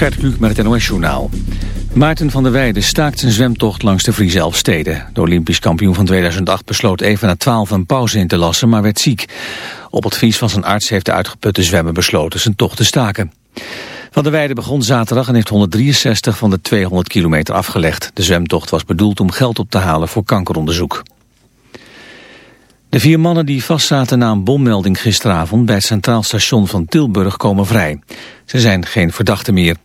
Gert Kluk met het NOS-journaal. Maarten van der Weijden staakt zijn zwemtocht langs de Friese Elfsteden. De Olympisch kampioen van 2008 besloot even na 12 een pauze in te lassen, maar werd ziek. Op advies van zijn arts heeft de uitgeputte zwemmen besloten zijn tocht te staken. Van der Weijden begon zaterdag en heeft 163 van de 200 kilometer afgelegd. De zwemtocht was bedoeld om geld op te halen voor kankeronderzoek. De vier mannen die vastzaten na een bommelding gisteravond bij het Centraal Station van Tilburg komen vrij. Ze zijn geen verdachten meer.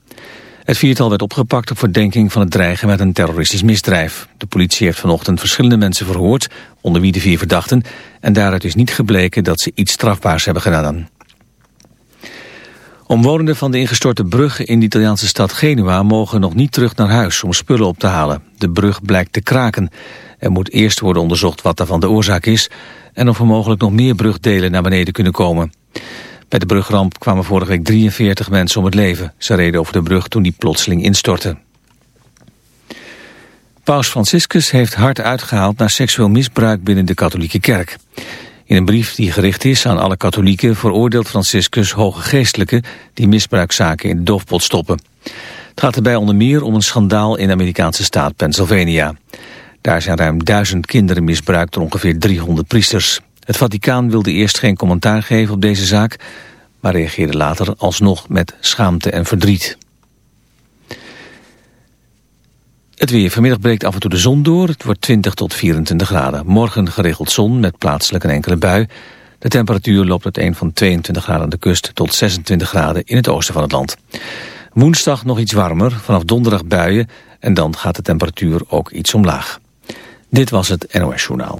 Het viertal werd opgepakt op verdenking van het dreigen met een terroristisch misdrijf. De politie heeft vanochtend verschillende mensen verhoord, onder wie de vier verdachten, en daaruit is niet gebleken dat ze iets strafbaars hebben gedaan. Omwonenden van de ingestorte brug in de Italiaanse stad Genua mogen nog niet terug naar huis om spullen op te halen. De brug blijkt te kraken. Er moet eerst worden onderzocht wat daarvan de oorzaak is en of er mogelijk nog meer brugdelen naar beneden kunnen komen. Bij de brugramp kwamen vorige week 43 mensen om het leven. Ze reden over de brug toen die plotseling instortte. Paus Franciscus heeft hard uitgehaald naar seksueel misbruik binnen de katholieke kerk. In een brief die gericht is aan alle katholieken veroordeelt Franciscus hoge geestelijken die misbruikzaken in de doofpot stoppen. Het gaat erbij onder meer om een schandaal in de Amerikaanse staat Pennsylvania. Daar zijn ruim duizend kinderen misbruikt door ongeveer 300 priesters. Het Vaticaan wilde eerst geen commentaar geven op deze zaak, maar reageerde later alsnog met schaamte en verdriet. Het weer. Vanmiddag breekt af en toe de zon door. Het wordt 20 tot 24 graden. Morgen geregeld zon met plaatselijk een enkele bui. De temperatuur loopt uiteen van 22 graden aan de kust tot 26 graden in het oosten van het land. Woensdag nog iets warmer, vanaf donderdag buien en dan gaat de temperatuur ook iets omlaag. Dit was het NOS Journaal.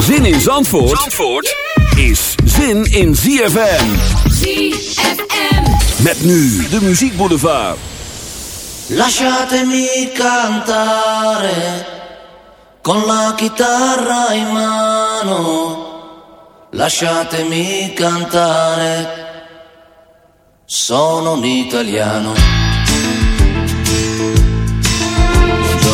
Zin in Zandvoort, Zandvoort is zin in ZFM. ZFM. Met nu de Muziek Boulevard. Lasciatemi cantare con la chitarra in mano. Lasciatemi cantare. Sono un italiano.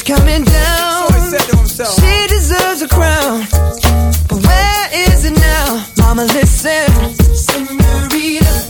is coming down. So she deserves a crown. But where is it now? Mama, listen. Senorita.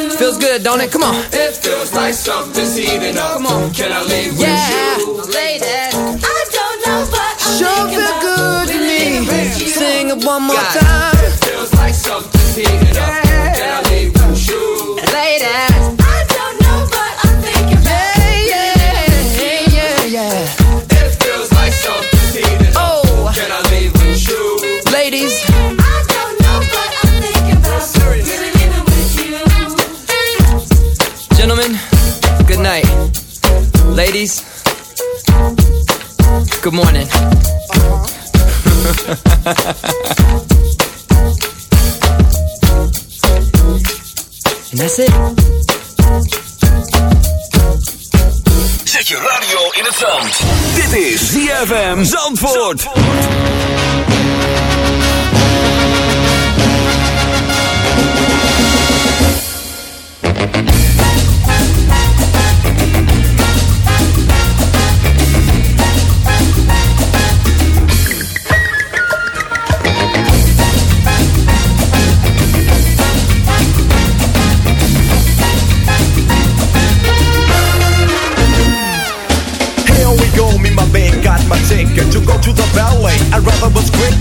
Feels good, don't it? Come on. It feels like something's heating up. Come on. Can I leave yeah. with you? Ladies, I don't know, but I'm sure feel good to me. Sing it one more time. It feels like something's heating up. Good morning. And that's it. Zet je radio in het zand. Dit is ZFM Zandvoort. Here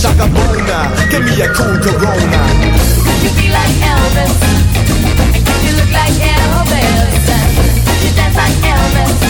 Shaka Bona, give me a cool Corona. Could you be like Elvis? And could you look like Elvis? Could you dance like Elvis?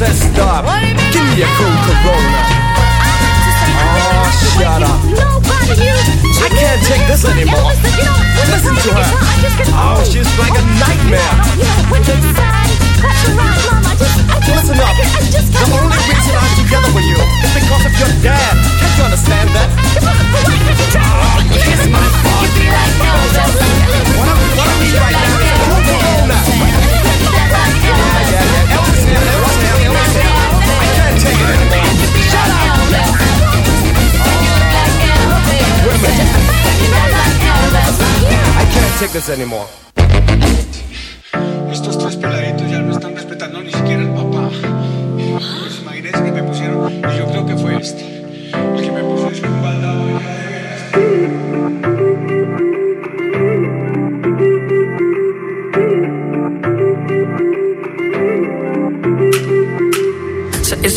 I said stop. What do you mean Give me a cool Corona. Oh, shut up. I can't take this anymore. Listen to her. Oh, she's like a nightmare. Listen up. The only reason I'm together with you is because of your dad. Can't you understand that? Oh, kiss my butt. What I'm, what I need right now is Corona. I can't take this anymore. Estos tres peladitos ya no están respetando ni siquiera el papá. Pues imagínense que me pusieron, y yo creo que fue este, el que me puso es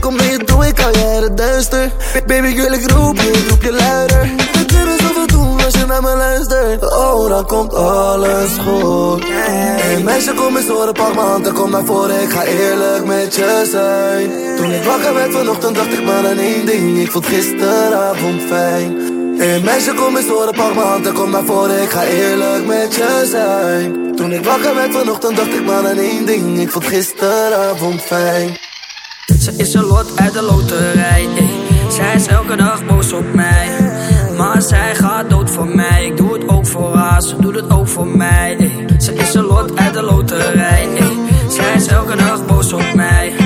Kom mee, doe ik al jaren duister. Baby, girl, ik roep je, roep je luider. We kunnen zoveel doen als je naar me luistert. Oh, dan komt alles goed. Hey, meisje, kom eens horen, pak m'n hand en kom naar voren. Ik ga eerlijk met je zijn. Toen ik wakker werd vanochtend, dacht ik maar aan één ding. Ik vond gisteravond fijn. Hey meisje, kom eens horen, pak m'n hand en kom naar voren. Ik ga eerlijk met je zijn. Toen ik wakker werd vanochtend, dacht ik maar aan één ding. Ik vond gisteravond fijn. Ze is een lot uit de loterij ey. Zij is elke dag boos op mij Maar zij gaat dood voor mij Ik doe het ook voor haar, ze doet het ook voor mij ey. Ze is een lot uit de loterij ey. Zij is elke dag boos op mij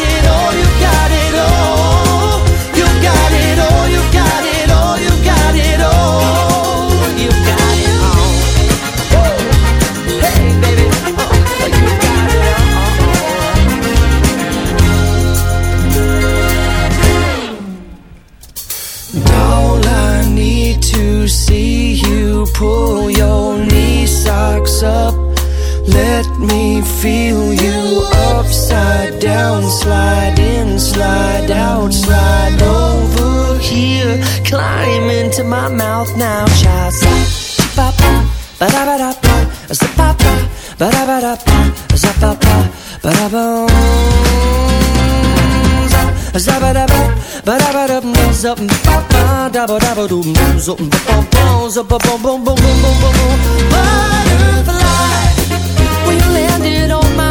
pull your knee socks up. Let me feel you upside down, slide in, slide out, slide over here. Climb into my mouth now, child. Zap, ba, ba, ba da ba da ba, zap, ba, ba, ba da ba da ba, zap, ba, ba, ba da ba. Zabba dabba, ba dabba dum, zup, ba ba dabba dabba dum, zup, ba ba ba, zup, ba ba ba ba ba ba ba. Butterfly, when you landed on my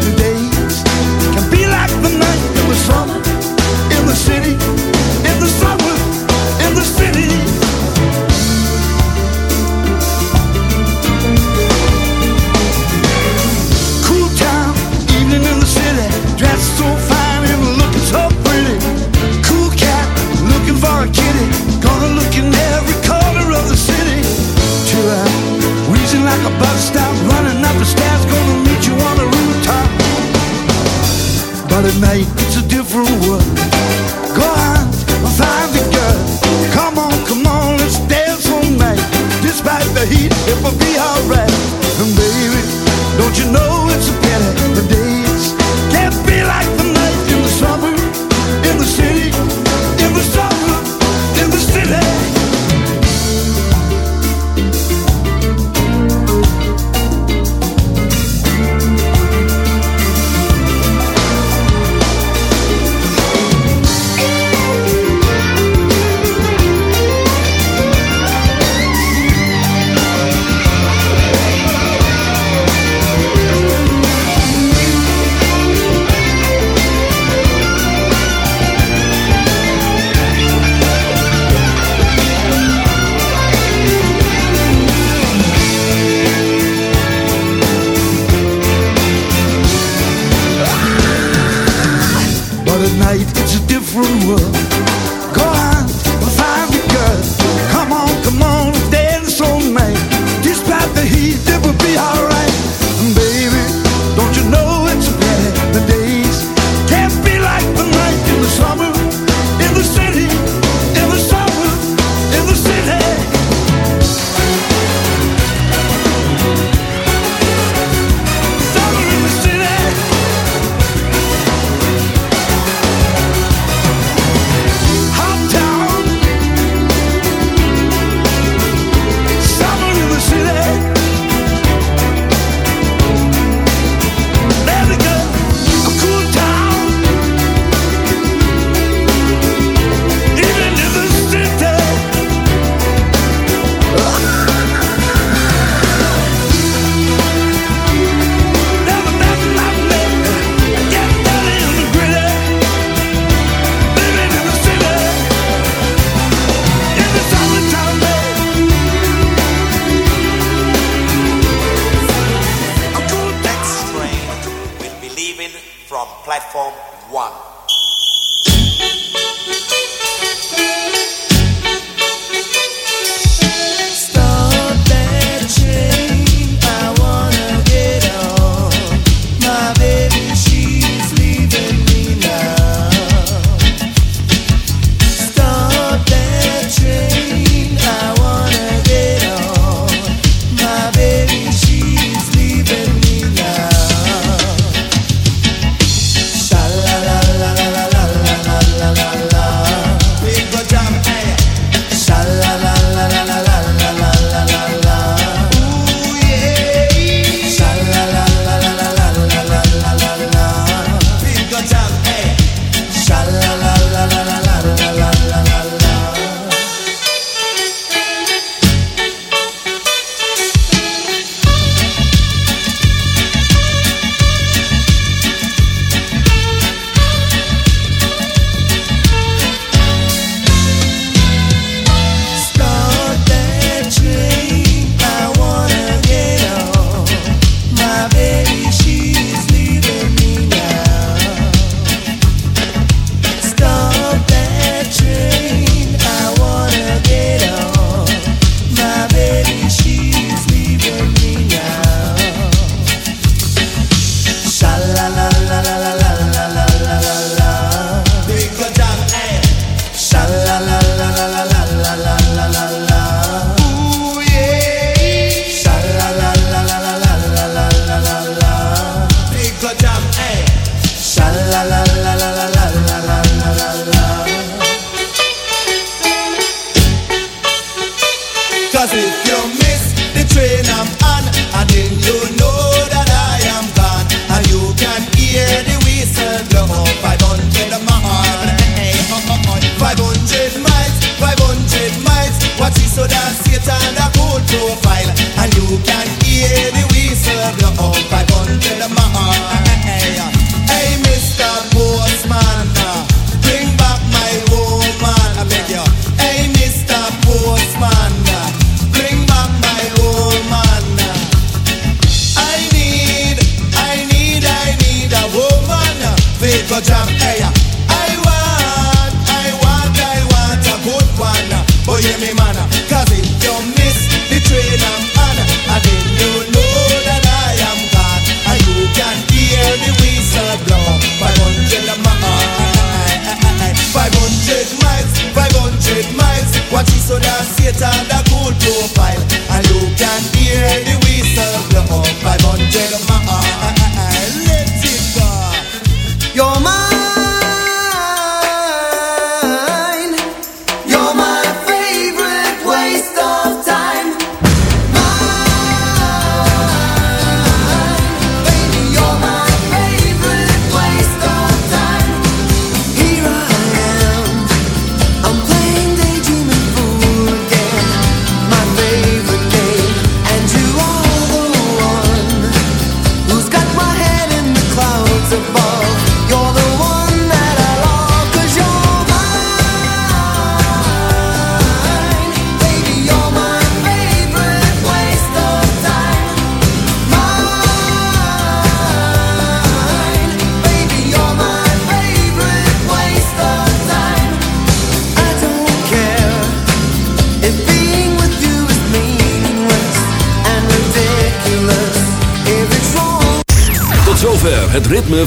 be like the night in the in the city, in the summer, in the city. At night it's a different world. Go on, find the girl. Come on, come on, let's dance all night. Despite the heat, it will be alright.